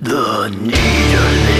The needle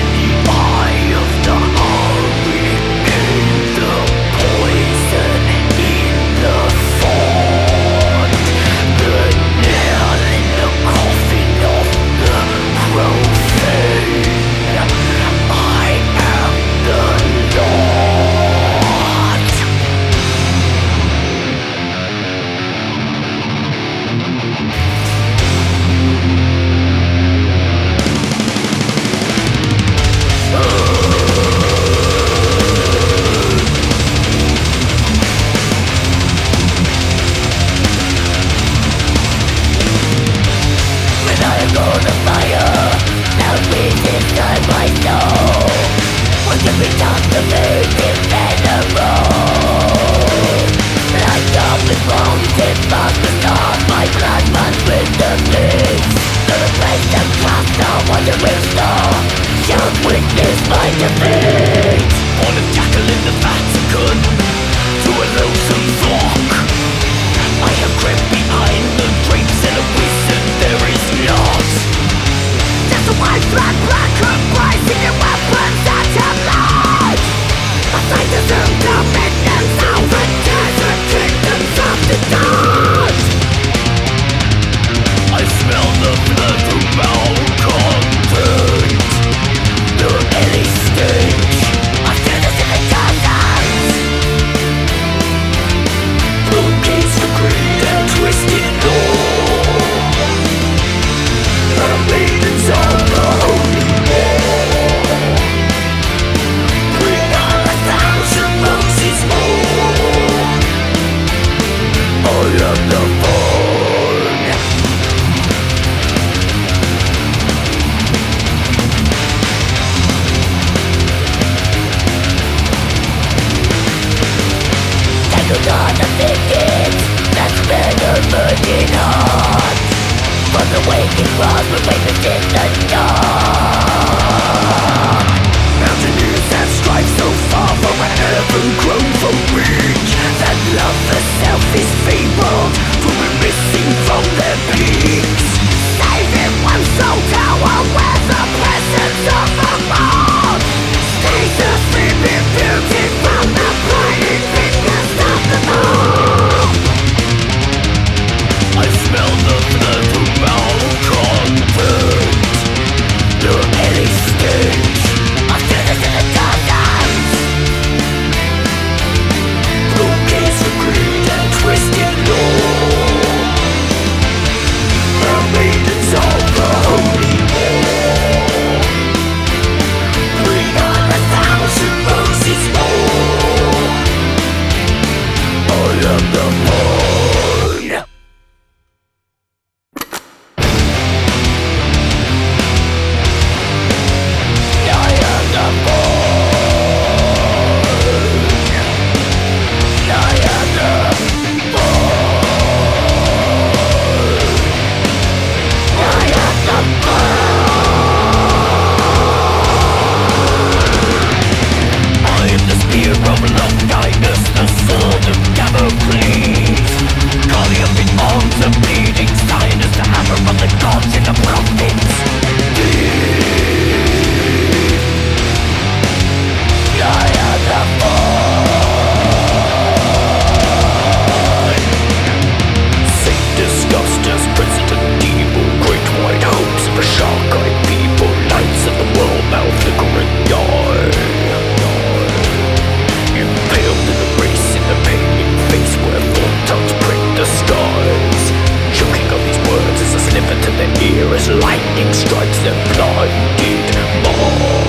To is the madness lightning strikes the blinded mind